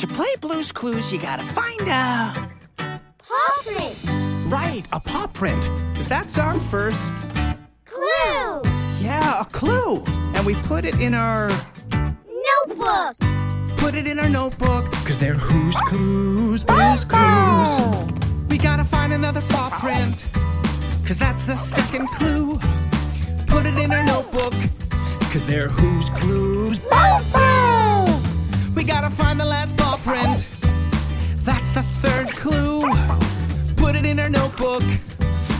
To play Blue's Clues, you gotta find a. Paw print. Right, a paw print. Because that our first. Clue. Yeah, a clue. And we put it in our. Notebook. Put it in our notebook. Because they're who's clues, Blue's Clues. We gotta find another paw print. Because that's the second clue. Put it in our notebook. Because they're who's clues. We gotta find the last paw. That's the third clue. Put it in our notebook.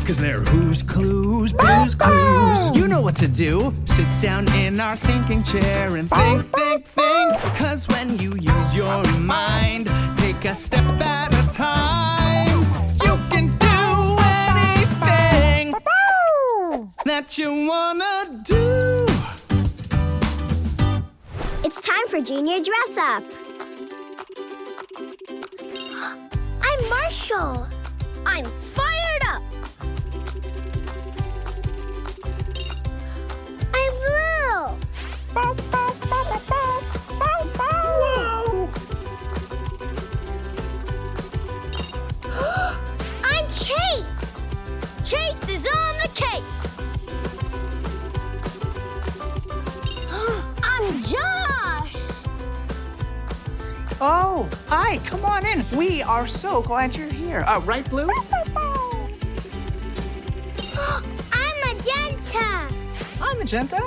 Cause they're who's clues, blues clues. You know what to do. Sit down in our thinking chair and think, think, think. Cause when you use your mind, take a step at a time. You can do anything that you wanna do. It's time for junior dress up. I'm I'm Oh, hi, come on in. We are so glad you're here. Uh, right, Blue? I'm Magenta. I'm Magenta.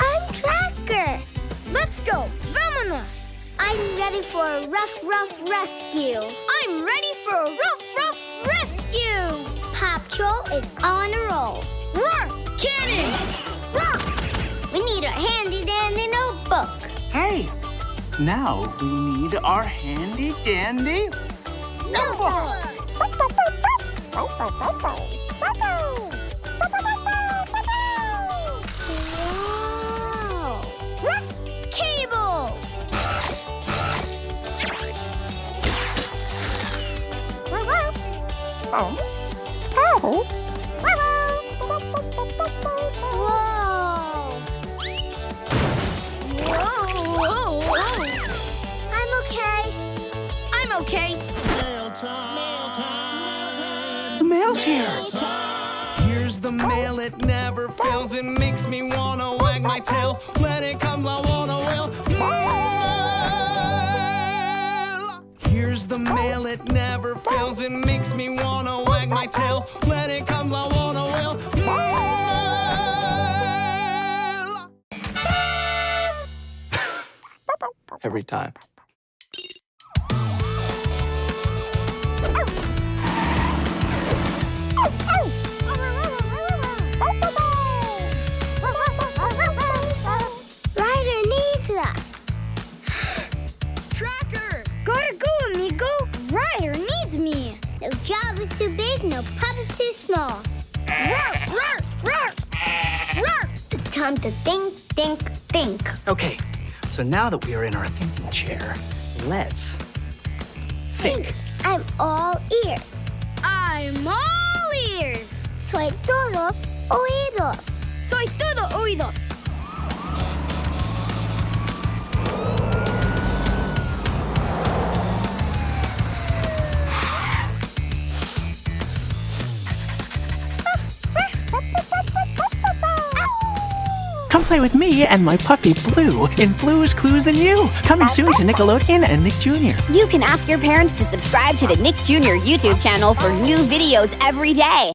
I'm Tracker. Let's go. Vámonos. I'm ready for a rough, rough rescue. I'm ready for a rough, rough rescue. Paw Patrol is on a roll. We need our handy dandy notebook. Hey, now we need our handy dandy. Notebook! Wow! Rough cables! Oh. Oh. Whoa! The mail's here. Here's the mail, it never fails. It makes me wanna wag my tail. When it comes, I wanna wail. Mail! Here's the mail, it never fails. It makes me wanna wag my tail. When it comes, I wanna wail. Mail! Every time. Job too big, no pup is too small. Roar! Roar! Roar! Roar! It's time to think, think, think. Okay, so now that we are in our thinking chair, let's think. I'm all ears. I'm all ears! Soy todo oídos. Soy todo oídos! Come play with me and my puppy Blue in Blue's Clues and You. Coming soon to Nickelodeon and Nick Jr. You can ask your parents to subscribe to the Nick Jr. YouTube channel for new videos every day.